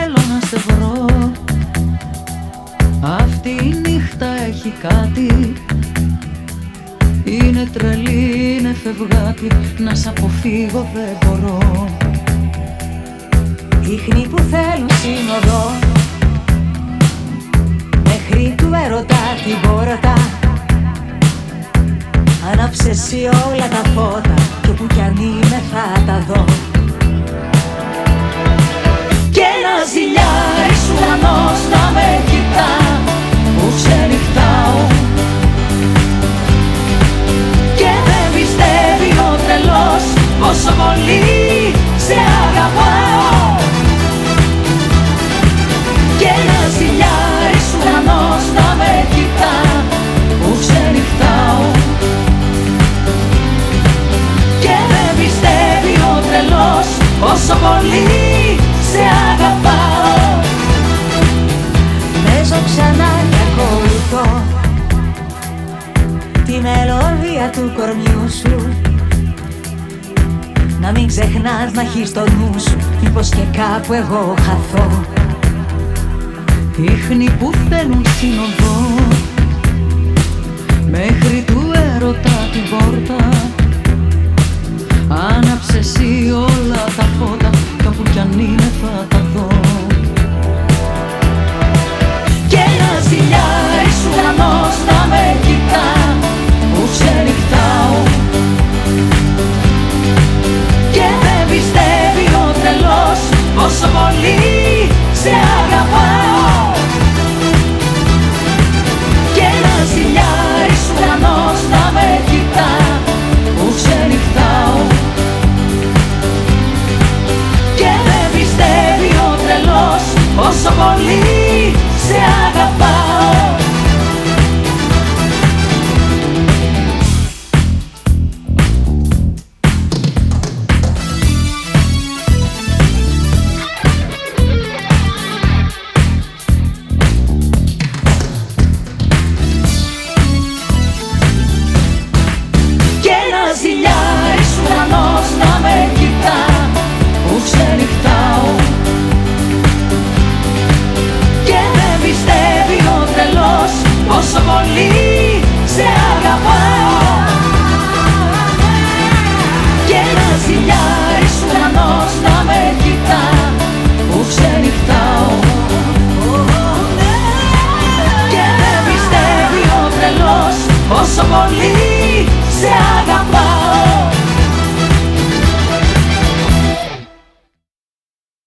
θέλω να σε βρω. Αυτή η νύχτα έχει κάτι. Είναι τρελή, είναι φευγάτη. Να σ' αποφύγω δεν μπορώ. Ίχνη που θέλουν σύνοδο. Μέχρι του έρωτα την πόρτα Άναψε εσύ όλα τα φώτα. Και που κι αν είναι θα τα δω Πόσο πολύ σε αγαπάω. Παίζω ξανά και ακολουθώ Τη μελωδία του κορμιού σου. Να μην ξεχνάς να έχεις το νου σου Μήπως και κάπου εγώ χαθώ. Ίχνη που θέλουν σύνοδο Μέχρι πολύ yourself